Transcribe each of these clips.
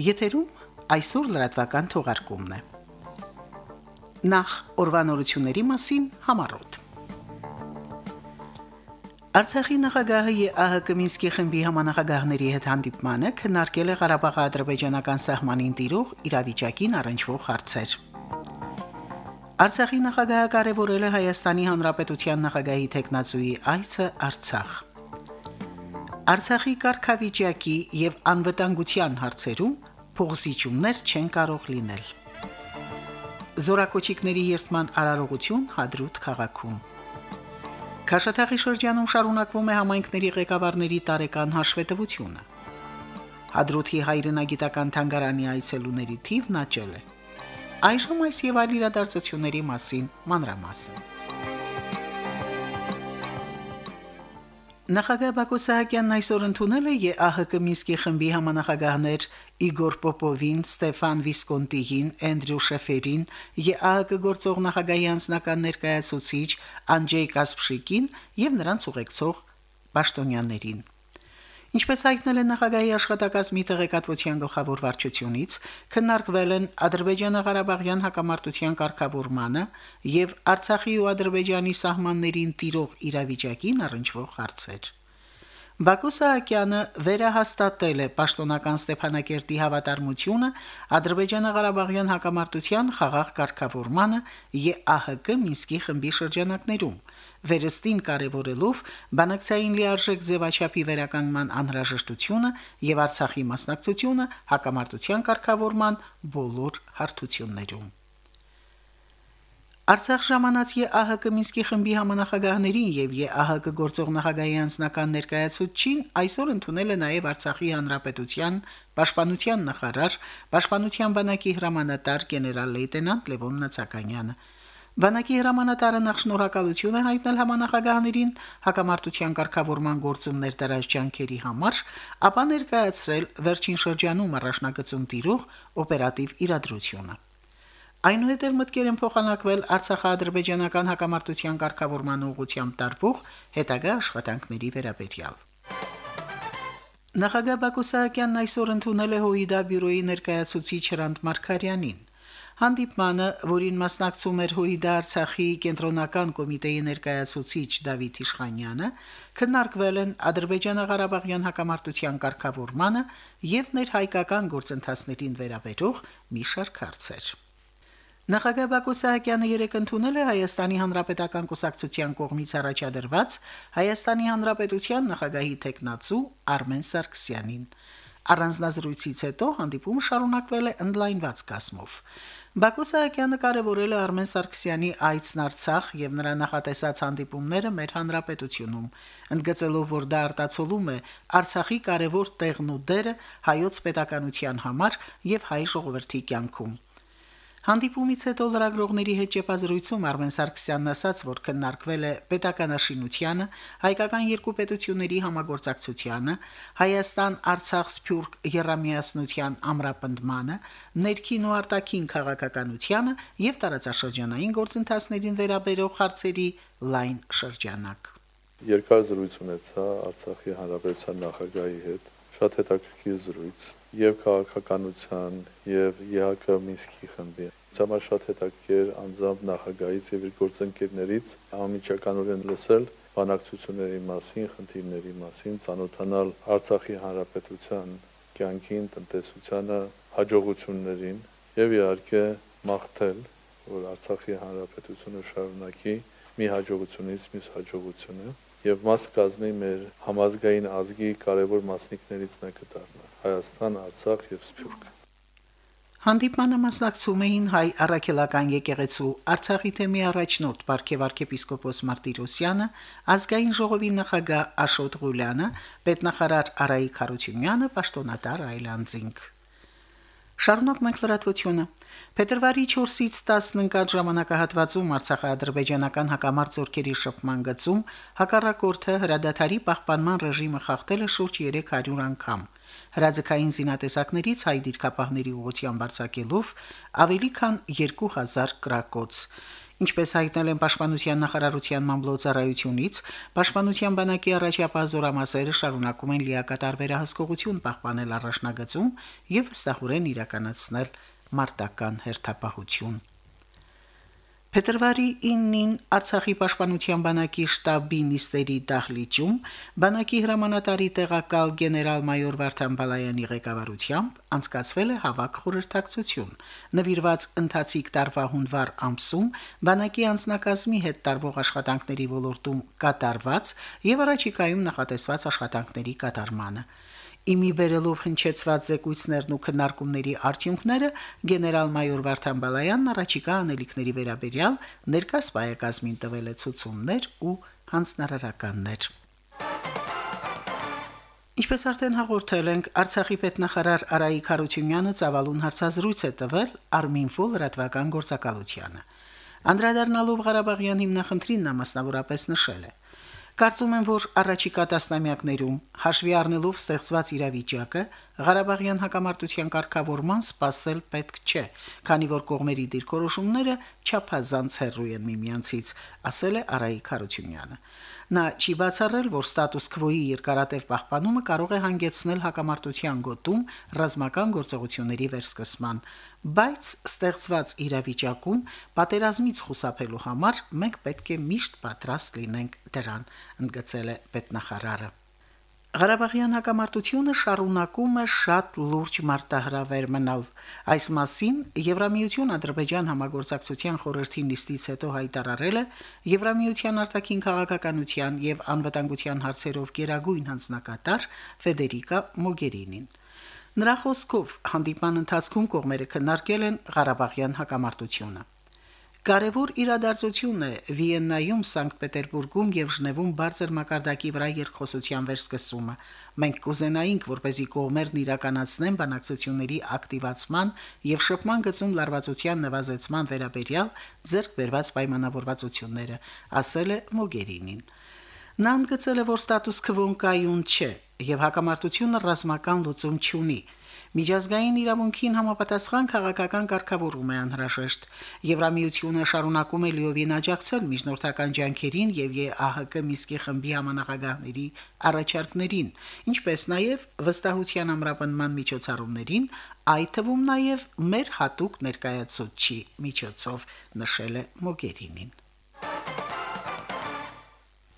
Եթերում այսօր լրատվական թողարկումն է։ Նախ օրվանորությունների մասին համառոտ։ Արցախի նախագահը ԵԱՀԿ Մինսկի խմբի համանախագահների հետ հանդիպմանը քննարկել է Ղարաբաղի ադրբեջանական սահմանին տիրող իրավիճակին առնչվող հարցեր։ Արցախի նախագահը կարևորել է Հայաստանի Հանրապետության նախագահի տեխնացուի այցը Արցախ։ Արցախի կարգավիճակի եւ անվտանգության հարցերում փողզիջումներ չեն կարող լինել։ Զորակոչիկների երթման արարողություն Հադրուտ քաղաքում։ Քաշաթաղի շրջանում շարունակվում է համայնքների ղեկավարների տարեկան հաշվետվությունը։ Հադրութի հայրենագիտական թանգարանի այցելուների թիվն աճել է։ Այժմ այս եւ այլ իրադարձությունների մասին մանրամասն։ Նախագահ Բակո Սահակյանն այսօր ընդունել է ԵԱՀԿ Մինսկի խմբի համանախագահներ Իգոր Պոպովին, Ստեփան Վիսկոնտիին, Էնդրյու Շեֆերին, ԵԱՀԿ գործող նախագահի անձնական ներկայացուցիչ Անջեյ Կասպշիկին եւ նրանց ուղեկցող պաշտոնյաներին։ Ինչպես հայտնել է նախագահի աշխատակազմի տեղեկատվության գլխավոր վարչությունից, քննարկվել են Ադրբեջանա-Ղարաբաղյան հակամարտության կարգավորմանը եւ Արցախի ու Ադրբեջանի սահմաններին տիրող իրավիճակին առնչվող հարցեր։ Բակո Սահակյանը վերահաստատել է պաշտոնական Ստեփանակերտի հավատարմությունը Ադրբեջանա-Ղարաբաղյան հակամարտության խաղաղ կարգավորմանը ԵԱՀԿ Մինսկի խմբի շրջանակներում, վերստին կարևորելով բանակցային լիարժեք ձևաչափի վերականգնման անհրաժեշտությունը եւ Արցախի մասնակցությունը հակամարտության կարգավորման բոլոր հարթություններում։ Արցախ ժամանած ԵԱՀԿ Մինսկի խմբի համանախագահներին եւ ԵԱՀԿ գործող նախագահի անձնական ներկայացուցչին այսօր ընդունել է նաեւ Արցախի հանրապետության պաշտպանության նախարար, պաշտպանության բանակի հրամանատար գեներալ լեյտենանտ Լևոն Նացականյանը։ Բանակի հրամանատարը նախ շնորհակալություն է հայտնել համանախագահներին հակամարտության կարգավորման գործումներ դրած ջանքերի համար, ապա ներկայացրել վերջին շրջանում առաջնագծում տիրող օպերատիվ իրադրությունը։ Այնուհետև մտկեր են փոխանակվել Արցախա-ադրբեջանական հակամարտության ղեկավարման ուղղությամբ տարվող հետագա աշխատանքների վերաբերյալ։ Նախագահ Բակո Սահակյանն այսօր ընդունել է ՀՕԻԴԱ բյուրոյի ներկայացուցիչ Հրանտ Մարկարյանին։ Հանդիպմանը, որին մասնակցում էր ՀՈԻԴ Արցախի կենտրոնական կոմիտեի ներկայացուցիչ Դավիթ Իշխանյանը, քննարկվել են Ադրբեջանա-Ղարաբաղյան հակամարտության կարգավորմանը եւ ներհայկական գործընթացներին վերաբերող մի շարք հարցեր։ Նախագահ Բակո Սահակյանը երեկ ընդունել է Հայաստանի Հանրապետական Կուսակցության կողմից առաջադրված Հայաստանի Հանրապետության նախագահի տեխնացու Արմեն Սարգսյանին։ Առանձնազրույցից հետո հանդիպումը շարունակվել է ընդլայնված կազմով։ Բակո Սահակյանը կարևորել է Արմեն Սարգսյանի այցն Արցախ եւ նրա նախատեսած հանդիպումները մեր հանրապետությունում, ընդգծելով, որ դա արտացոլում է Արցախի կարևոր տեղն ու դերը հայոց պետականության համար եւ հայ ժողովրդի կյանքում։ Հանդիպումից հետո լրագրողների հետ ճեպազրույցում Արմեն Սարգսյանն ասաց, որ քննարկվել է պետականաշինությանը, հայկական երկու պետությունների համագործակցությանը, Հայաստան-Արցախ-Սփյուռք երամիասնության ամրապնդմանը, ներքին ու արտաքին քաղաքականությանը եւ տարածաշրջանային գործընթացներին վերաբերող հարցերի լայն շրջանակ։ Երկար զրույց ունեցա Արցախի հանրապետության նախագահի հետ, շատ հետաքրքիր զրույց եւ քաղաքականության եւ ԵՀԿ Մինսկի խմբի։ Ցամաս շատ հետաքրքիր անձամբ նախագահից եւ իր գործընկերներից ամիջականորեն լսել բանակցությունների մասին, խնդիրների մասին, ցանոթանալ Արցախի հանրապետության կյանքին, տնտեսությանը, հաջողություններին եւ իհարկե մաղթել, որ Արցախի հանրապետությունը շարունակի մի հաջողությունից մյուս հաջողությունը եւ մաս կազմի մեր համազգային ազգի կարևոր մասնիկներից մեկը դառնա։ Հայաստան, Արցախ եւ Սփյուռք։ Հանդիպմանը մասնակցում էին հայ առաքելական եկեղեցու Արցախի թեմի առաջնորդ Պարքև arczepiskopos Մարտիրոսյանը, ազգային ժողովի նախագահ Աշոտ Ղուլյանը, պետնախարար Արայիկ Խարությունյանը, պաշտոնատար Այլանդզինգ։ Շարունակ մենք լրատվությունը։ Փետրվարի 4-ից 10 ընկած ժամանակահատվածում Արցախա-ադրբեջանական հակամարտ զորքերի շփման գծում հակառակորդը հրադադարի պահպանման ռեժիմը խախտել է շուրջ 300 անգամ հրաձգային զինատեսակներից հայ դիրքապահների ուղղությամբ արձակելով ավելի քան 2000 գրակոց։ Ինչպես հայտնել են Պաշտպանության նախարարության մամլոյցարայությունից, Պաշտպանության բանակի առաջապահ զորամասերը շարունակում են լիակատար վերահսկողություն պահպանել առաջնագծում եւ վստահորեն իրականացնել մարտական հերթապահություն։ Փետրվարի 9-ին Արցախի պաշտպանության բանակի շտաբի նիստերի դահլիճում բանակի հրամանատարի տեղակալ գեներալ-մայոր Վարդան Բալայանի ղեկավարությամբ անցկացվել է հավաք խորհրդակցություն։ Նվիրված ընթացիկ տարվա հունվար ամսում բանակի անձնակազմի հետ տարվող աշխատանքների ոլորտում կատարված եւ առաջիկայում նախատեսված աշխատանքների կատարմանը իմի բերելով հնչեցված զեկույցներն ու քննարկումների արդյունքները գեներալ-մայոր Վարդան Բալայանն առաջիկա անելիքների վերաբերյալ ներկայ սպայակազմին տվել է ցուցումներ ու հանձնարարականներ։ Ինչպես արդեն հաղորդել ենք, Արցախի պետնախարար Արայիկ Խարությունյանը ցավալուն հարցազրույց է տվել Արմինֆո լրատվական գործակալությանը։ Անդրադառնալով Ղարաբաղյան հիմնախնդրին նա մասնավորապես նշել է. Կարծում եմ, որ առաջիկա տասնամյակներում, հաշվի առնելով ստեղծված իրավիճակը, Ղարաբաղյան հակամարտության կարգավորման սпасել պետք չէ, քանի որ կողմերի դիրքորոշումները չափազանց հեռու են միմյանցից, ասել է Արայիկ Հարությունյանը։ Նա չի բացառել, որ ստատուս քվոյի երկարատև պահպանումը կարող է հանգեցնել հակամարտության գոտում ռազմական գործողությունների վերսկսման բայց ստեղծված իրավիճակում պատերազմից խուսափելու համար մենք պետք է միշտ պատրաստ լինենք դրան, ընդգծել է պետնախարարը։ Ղարաբաղյան հակամարտությունը շարունակում է շատ լուրջ մարտահրավեր մնալ։ Այս մասին Եվրամիություն Ադրբեջան համագործակցության խորհրդի նիստից հետո հայտարարել է Եվրամիության արտաքին քաղաքականության եւ անվտանգության հարցերով գերագույն հանձնակատար Ֆեդերիկա Մոգերինին։ Նրա խոսքով հանդիպան ընթացքում կողմերը քննարկել են Ղարաբաղյան հակամարտությունը։ Կարևոր իրադարձություն է Վիեննայում, Սանկտ Պետերբուրգում եւ Ժնևում բարձր մակարդակի վրա երկխոսության վերսկսումը։ Մենք կուզենայինք, որպեսզի կողմերն իրականացնեն բանակցությունների ակտիվացման եւ շփման գծում լարվածության նվազեցման վերաբերյալ ձեռք բերված պայմանավորվածությունները, ասել է Մոգերինին։ Նա ընդգծել է, որ ստատուս քվոն կայուն չէ եւ հակամարտությունը ռազմական լուծում չունի։ Միջազգային իրավունքին համապատասխան քաղաքական կարգավորում է անհրաժեշտ։ Եվրամիությունը շարունակում է լիովին աջակցել միջնորդական ջանքերին եւ ԵԱՀԿ Միսկի խմբի համանախագահների առաջարկներին, ինչպես նաեւ վստահության ամրապնման միջոցառումներին, այդ թվում նաեւ մեր հատուկ ներկայացուցչի միջոցով նշել է Մոգերինին։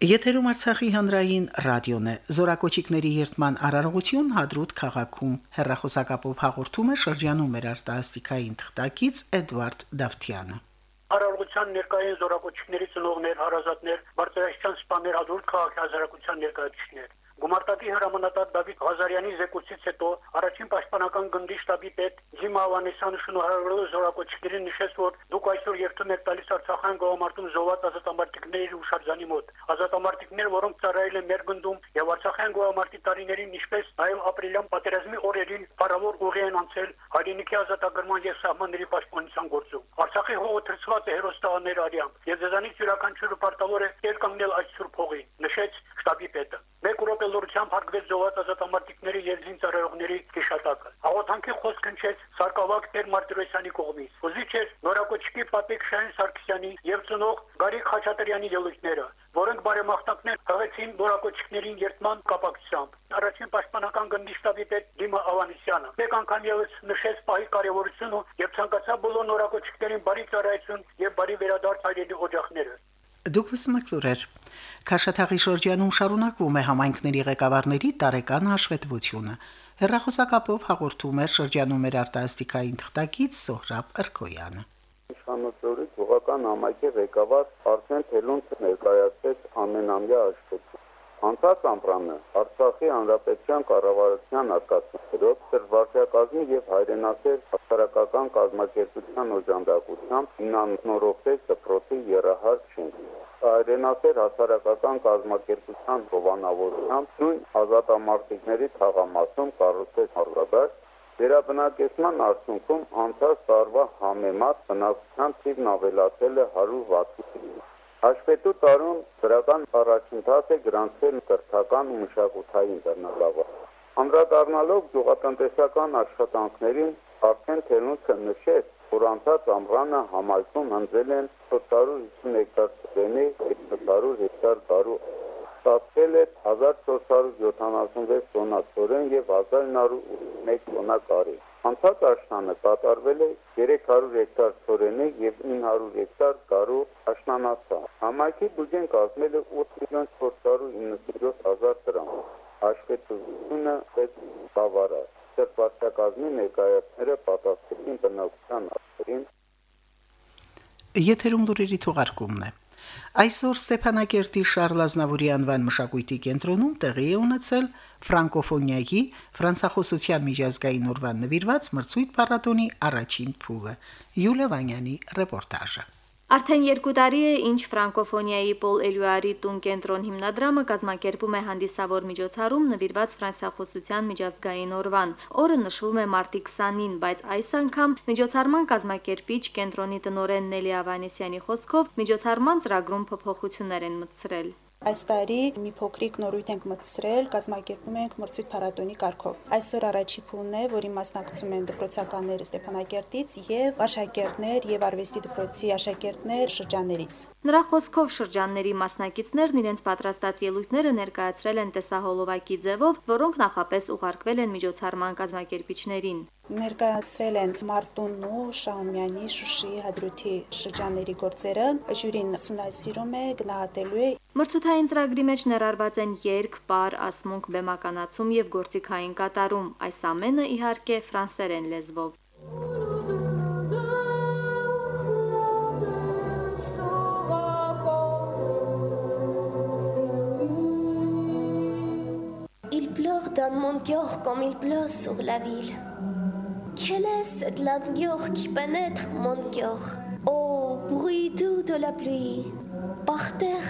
Եթերում Արցախի հանրային ռադիոն է։ Զորակոչիկների երթման արարողություն Հադրուտ քաղաքում։ Հերրախոսակապով հաղորդում է շրջանում մեր արտասթիկային թղթակից Էդվարդ Դավթյանը։ Արարողության ներկային զորակոչիկների ծնողներ, հարազատներ, բարձրաստիճան սպաներ Հադրուտ քաղաքի հազարակության ներկայացուցիչներ Գումարտակի հրամանատար Դավիթ Ղազարյանի զեկույցից հետո առաջին պաշտպանական գնդի շտաբի պետ Ջիմ Ավանեսյանը շնորհավորելով զորակոչիկներին նշեց, որ դուք այսօր երթում եք տալիս Արցախյան գողամարտում զոհված ազատամարտիկների հուշարձանի մոտ։ Ազատամարտիկներ, որոնք ծառայել են մեր գնդում եւ Արցախյան գողամարտի տարիներին, ինչպես նաև ապրիլյան պատերազմի օրերին փառավոր ուղի են անցել հայրենիքի ազատագրման եւ սահմանների պաշտպանության գործում։ Արցախի հողը թրծված է հերոստաներ արյամբ եւ դեզանից յուրաքանչյուրը պարտավոր է երկանգնել այս սուրբ հողին, նշեց շտաբի պետը։ Մեկ րոպե լուրությամբ հարգվեց զոհված ազատամարտիկների եւ զինծառայողների գիշատակը։ Հաղորդանքի խոսք հնչեց Սարգսավակ Տեր Մարտիրոսյանի կողմից։ Ոզիչ էր Նորակոչկի Պատիկ Շահեն Սարգսյանի եւ ծնող Գարիկ Խաչատրյանի ելույթները, որոնք բարեմաղթակներ հղեցին Նորակոչիկներին երթման կապակցությամբ։ Առաջին պաշտպանական գնդի շտաբի պետ Դիմա Ավանեսյանը մեկ անգամ եւս նշեց պահի կարեւորությունը եւ ցանկացավ բոլոր Նորակոչիկներին բարի ծառայություն եւ բարի վերադարձ հայրենի օջախները։ Դուգլաս Մակլուրեր Քաշաթաղի շրջանում շարունակվում է համայնքների ղեկավարների տարեկան հաշվետվությունը։ Հերրախոսակապով հաղորդում է շրջանում մեր արտասթիկային թղթակից Սոհրաբ Արքոյանը։ Իշխանությունների ցողական համայնքի ղեկավար Արսեն Թելունցը ներկայացրեց ամենամյա հաշվետվությունը։ Անցած ամռանը Արցախի հանրապետության կառավարության արկածներով Սերբաստիակազմի եւ հայրենասեր հասարակական կազմակերպության օժանդակությամբ հիմնանորոգվեց դպրոցի երահար շենք հայրենասեր հասարակական կազմակերպության հովանավորությամբ նույն ազատամարտիկների թաղամասում կառուցեց հարգադար Վերաբնակեցման արդյունքում անցած տարվա համեմատ բնակչության թիվն ավելացել է 160-ի։ Հաշվետու տարում դրական առաջընթաց է գրանցվել կրթական ու մշակութային բեռնագավառ։ Անդրադառնալով գյուղատնտեսական աշխատանքներին, արդեն թելունցը նշեց, որ անցած ամռանը համայնքում հնձել են 450 հեկտար ծովենի, 700 հեկտար գարու ստացվել է 1476 տոննա ծորեն եւ 1901 տոննա կարի։ Անցած աշնանը կատարվել է 300 հեկտար ծորենի եւ 900 հեկտար գարու աշնանացա։ Համայնքի բյուջեն կազմել է 8 միլիոն 497 հազար դրամ։ Աշխատությունը պես բավարար։ Սրբաստակազմի ներկայացները պատասխանին բնակության Եթերում դուրերի թողարկումն է։ Այսօր Ստեփանակերտի Շարլ Ազնավուրի անվան մշակույթի կենտրոնում տեղի է ունեցել ֆրանկոֆոնիայի ֆրանսախոսության միջազգային օրվան նվիրված մրցույթ փառատոնի առաջին փուլը։ Յուլիա Վանյանի ռեպորտաժը։ Արդեն երկու տարի է, ինչ ֆրանկոֆոնիայի Պոլ Էլյուարի տուն կենտրոն հիմնադրամը կազմակերպում է հանդիսավոր միջոցառում նվիրված ֆրանսիախոսության միջազգային օրվան։ Օրը նշվում է մարտի 20-ին, բայց այս անգամ միջոցառման կազմակերպիչ կենտրոնի տնօրեն Նելի Ավանեսյանի խոսքով միջոցառման ծրագրում փոփոխություններ են մտցրել։ Այս տարի մի փոքրիկ նորույթ ենք մտցրել, կազմակերպում ենք մրցույթ փառատոնի կարգով։ Այսօր առաջի փուլն է, որի մասնակցում են դպրոցականները Ստեփանակերտից եւ աշակերտներ եւ արվեստի դպրոցի աշակերտներ շրջաններից։ Նրա խոսքով շրջանների մասնակիցներն իրենց պատրաստած ելույթները ներկայացրել են տեսահոլովակի ձևով, որոնք նախապես ուղարկվել են միջոցառման կազմակերպիչներին ներկայացրել են Մարտունու, Շահումյանի, Շուշիի, Հադրութի շրջանների գործերը։ Ժյուրին ուսումնասիրում է, գնահատելու է Մրցութային ծրագրի մեջ ներառված են երգ, պար, ասմունք, բեմականացում եւ գործիքային կատարում։ Այս ամենը իհարկե ֆրանսերեն լեզվով։ Il pleure dans mon cœur comme il pleut sur la ville. Oh, bruit doux de la pluie, par terre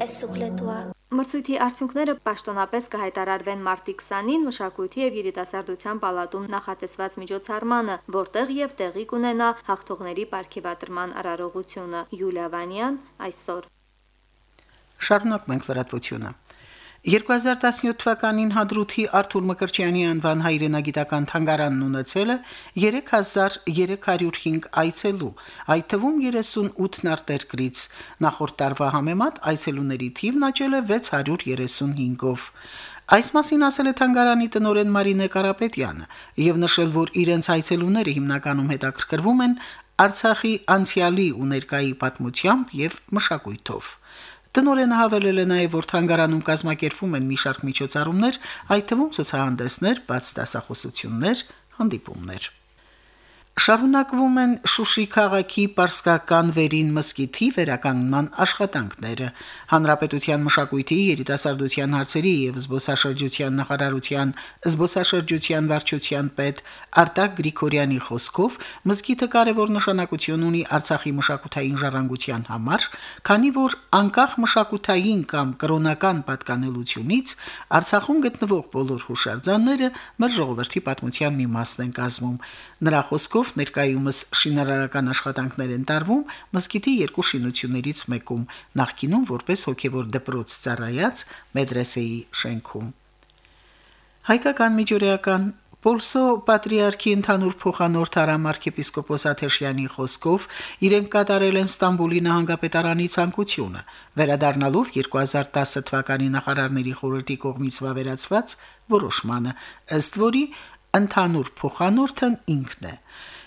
et sur les toits. Մրցույթի արդյունքները պաշտոնապես կհայտարարվեն մարտի 20-ին մշակույթի եւ երիտասարդության պալատում նախատեսված միջոցառմանը, որտեղ եւ տեղի կունենա հաղթողների ապարքեվատրման արարողությունը։ Յուլիա Վանյան այսօր։ Շարունակ մենք լրատվությունը։ 2017 թվականին Հադրութի Արթուր Մկրտչյանի անվան հայրենագիտական թանգարանն ունեցել է 3305 այցելու, այդ թվում 38-ն արտերկրից։ Նախորդ տարվա համեմատ այցելուների թիվն աճել է 635-ով։ Այս մասին ասել է թանգարանի տնօրեն Մարինե Կարապետյանը եւ նշել, որ իրենց այցելուները հիմնականում հետաքրքրվում են Արցախի անցյալի ու ներկայի պատմությամբ եւ մշակույթով։ Տնորենը հավելել է նաև, որ թանգարանում կազմակերպվում են մի շարք միջոցառումներ, այդ թվում ցուցահանդեսներ, բաց դասախոսություններ, հանդիպումներ։ Շարունակվում են Շուշի քաղաքի Պարսկական վերին մսկիթի վերականգնման աշխատանքները։ Հանրապետության մշակույթի, երիտասարդության հարցերի եւ զբոսաշրջության նախարարության զբոսաշրջության վարչության պետ Արտակ Գրիգորյանի խոսքով մսկիթը կարևոր նշանակություն ունի Արցախի մշակութային ժառանգության համար, քանի որ անկախ մշակութային կամ կրոնական պատկանելությունից Արցախում գտնվող բոլոր հուշարձանները մեր ժողովրդի պատմության մի մասն են կազմում։ Նրա խոսքով Շնորհիվ ներկայումս շինարարական աշխատանքներ են տարվում մսկիթի երկու շինություններից մեկում, նախկինում որպես հոգևոր դպրոց ծառայած մեդրեսեի շենքում։ Հայկական միջուրեական Պոլսո Պատրիարքի ընդհանուր փոխանորդ Արամ arczepiskopos Աթեշյանի խոսքով իրենք կատարել են Ստամբուլի նահանգապետարանի ցանկությունը, վերադառնալով 2010 թվականի նախարարների խորհրդի կողմից վավերացված որոշմանը, ըստ որի ընդհանուր փոխանորդն ինքն է։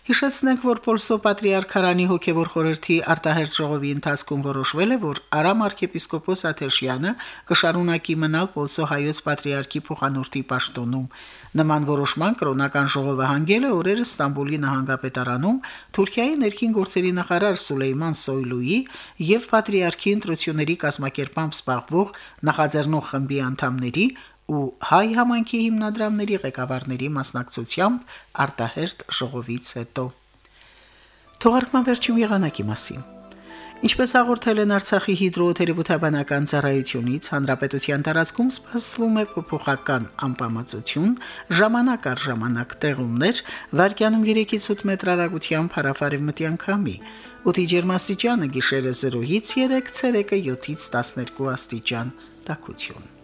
Հիշեցնենք, որ Պոլսո Պատրիարքարանի հոգևոր խորհրդի արտահերտ ժողովի ընթացքում որոշվել է, որ Արամ arczepiskopos Աթեշյանը կշարունակի մնալ Պոլսո հայոց Պատրիարքի փոխանորդի պաշտոնում։ Նման որոշման կրոնական ժողովը հանգել է օրերս Ստամբուլի նահանգապետարանում Թուրքիայի ներքին գործերի նախարար Սուլեյման Սոյլուի եւ Պատրիարքի ընտրությունների կազմակերպամբ զբաղվող նախաձեռնող խմբի անդամների ու հայ համանքի հիմնադրամների ղեկավարների մասնակցությամբ արտահերտ ժողովից հետո Թողարկման վերջին եղանակի մասին Ինչպես հաղորդել են Արցախի հիդրոթերապևտաբանական ծառայությունից, հանրապետության տարածքում սպասվում է փոփոխական անպամացություն, ժամանակ առ ժամանակ տեղումներ, վարկյանում 3-ից 8 մետր հեռագությամբ հարավարևմտյան քամի։ Օդի ջերմաստիճանը գիշերը 0-ից 3, ցերեկը 7-ից 12 աստիճան։ Տակություն։